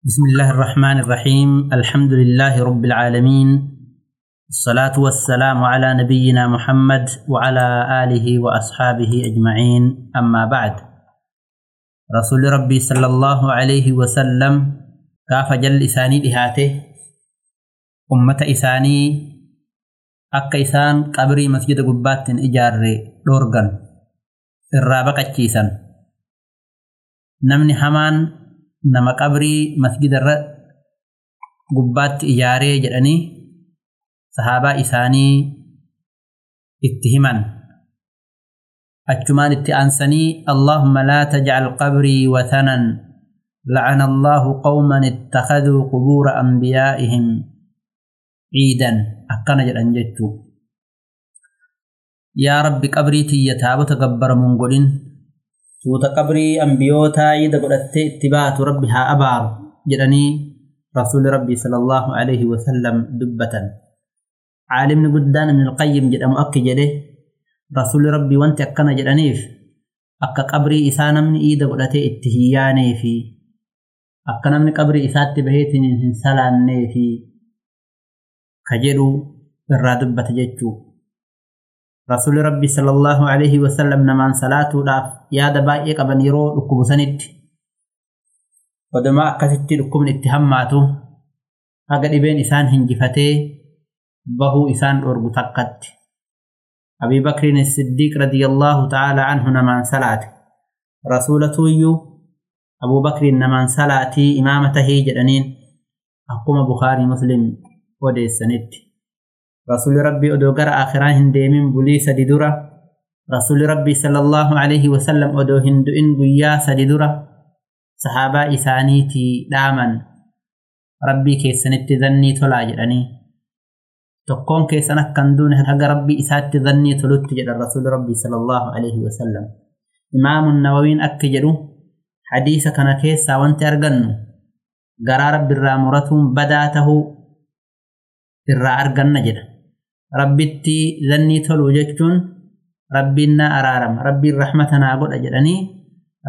بسم الله الرحمن الرحيم. الحمد لله رب العالمين. الصلاة والسلام على نبينا محمد وعلى آله وأصحابه أجمعين. أما بعد. رسول ربي صلى الله عليه وسلم كاف جل إساني لهاته أمة إساني. أكا إسان قبري مسجد قبات إجار دورغن الرابق الشيسان نمني حمان nama qabrii masgidarra gubbaatti ijaaree jedhanii sahaabaa isaanii itti himan achumaan itti aansanii allahumma laa tajcal qabrii wathanan لعن الله قوما اتخذوا قبور أنبيائهم عيدا أكنا جدًا جتشو يا رب قبريتي يتابو تقبر منقلين فوت قبري أنبيوتا يدقل التئتبات ربها أبار جدني رسول ربي صلى الله عليه وسلم دبة عالم قدان من القيم جد مؤقج له رسول ربي وانت أقنا جدنيف أقا قبري إسانا من إيدقل التئتهياني في أقنا من قبري إسات بهيت من سلاني خجلوا الرادبة جدتوه رسول ربي صلى الله عليه وسلم نمان صلاة وداف يا دبائي قبن يرو لكم سند ودما أكثت لكم اتهاماتو أقل بين إسان هنجفتي. بهو إسان أرغو تقت. أبي بكر الصديق رضي الله تعالى عنه نمان صلاة. رسولة يو. أبو بكر نمان صلاة إمامته جدنين. أقوم بخاري مسلم ودي السند رسول ربي أدو قرأ آخران هنديمين بوليس دي درة رسول ربي صلى الله عليه وسلم أدو هندو إن قياس دي درة صحابة إسانيتي دامن. ربي كيسنت ذني تلاجرني. تقون كيسنك كندون هل ربي إسات ذني تلت جد الرسول ربي صلى الله عليه وسلم. إمام النووين أكجرو. حديث كان كيسا وانت أرغنو قرار رب الرامرتهم بداته. irraa arganna jedha rabbitti zannii toluu jechuun rabbiin na araarama. Rabbiin rahmata naa godha jedhanii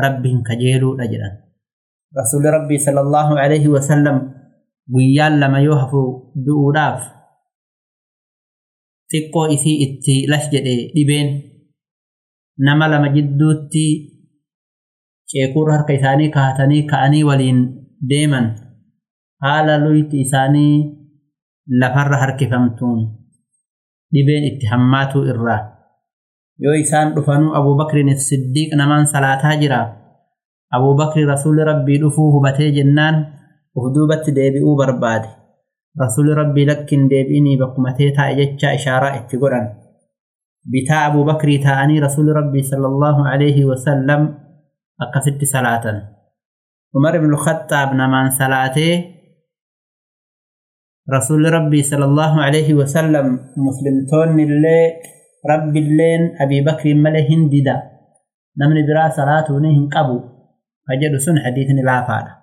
rabbiin kajeeluudha jedhan. Rasuulli rabbii sallallahu alaihi wasallam guyyaan lama yoo hafu du'uudhaaf xiqqoo isii itti lash jedhe dhibeen nama lama jidduutti ceekuurra harka isaanii kaatanii ka'anii waliin deeman. Haala luyti isaanii lafarra harkifamtuun dhibeen itti hammaatuu irraa yoo isaan dhufanuu abubakrin siddiiq namaan salaataa jira abubakri rasuuli rabbii dhufuu hubatee jennaan uf duubatti deebi'uu barbaade rasuuli rabbii lakkin deebi'inii bakkumatee taa'e jecha ishaaraa itti godhan bitaa abubakrii taa'anii rasuuli rabbii sallallahu alaihi wasallam akkasitti salaatan umar ibnu khaxaab namaan salaatee رسول ربي صلى الله عليه وسلم مسلم تون اللي رب اللين أبي بكر مله هنددا. نمن برا صلاة ونهن قبو. فجد سن حديث لا فادا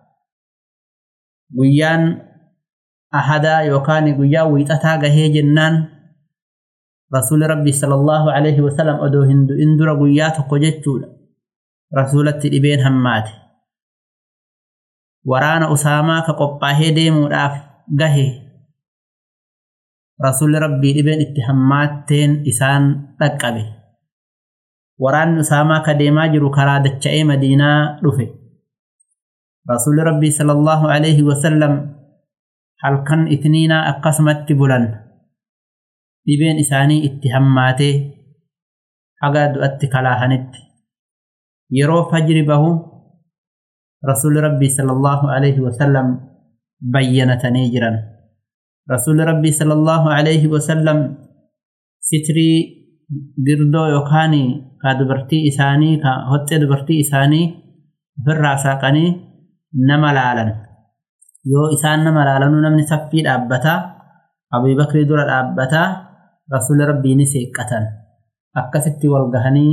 ويان أحدا يوكان قيا ويتتا غهي جنان. رسول ربي صلى الله عليه وسلم أدو هندو اندر قيا تقجتشولا رسولة الإبين همات ورانا أساما كقباه ديمو راف غهي rasuulli rabbii dhibeen itti hammaatteen isaan dhaqqabe waraanni usaamaa ka deemaa jiru karaa dacha'ee madiinaa dhufe rasuulli rabbii sallallahu alaihi wasallam halkan itniinaa akkasumatti bulan dhibeen isaanii itti hammaatee haga du'atti kalaahanitti yeroo fajri bahu rasuulli rabbii sallallahu alaihi wasallam bayyanatanii jiran رسول ربي صلى الله عليه وسلم ستري قردو يوكاني كدبرتي إساني كهت دبرتي إساني في الراساقني نملالا يو إسان نملالا نمني سفي الأبتا أبي بكر دور الأبتا رسول ربي نسيقة أكست والقهني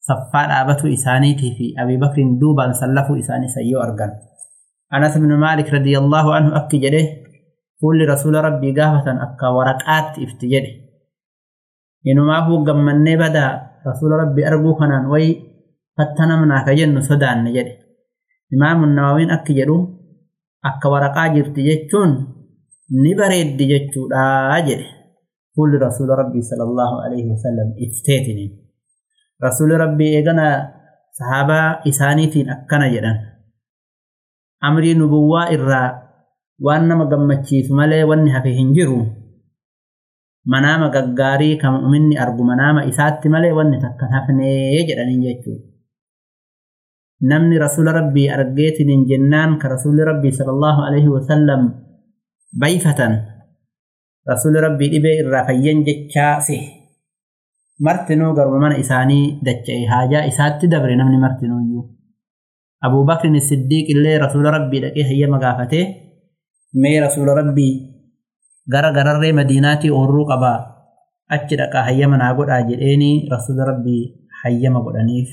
صفار أبتو إساني في أبي بكر دوبا سلفوا إساني سيو أرقن. أنس بن مالك رضي الله عنه أكي جده قول رسول ربي قافة أكا ورقات افتجده إنو ما هو قمنا بدا رسول ربي أرقوخنا وي فتنا مناك جنو سدان نجده. إمام النواوين أكي جدو أكا ورقات افتجدشون نبريد ديجدشو لا أجده قول رسول ربي صلى الله عليه وسلم افتتني رسول ربي إغنى صحابة إسانيتين أكنا جدا أمري نبوة إرّا waan nama gammachiisu malee wanni hafe hin jiru. Manaama gaggaarii kan mu'minni argu manaama isaatti malee wanni takkan hafnee jedhaniin jechuudha. namni rasuula rabbii argeetiniin jennaan ka rasuulli rabbii sallallahu alaihi wasallam bayfatan rasuulli rabbii dhibee irraa fayyan jechaase martinuu garuma mana isaanii dacha'e. Haajaa isaatti dabre namni martinuuyyuu abuu bakrin siddiiq illee rasuula rabbii dhaqee hayyama gaafatee mee rasuula rabbii gara gararree madiinaatii oorruu qabaa achi dhaqaa hayyama naa godhaa jedheeni rasuula rabbii hayyama godhaniif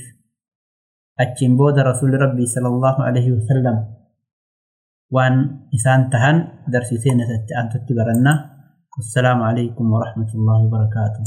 achiin booda rasuulli rabbii sallallahu alaihi wasallam waan isaan tahan darsiisee nasatti aantutti baranna assalaamu alaikum warahmatullaahi wabarakaatuh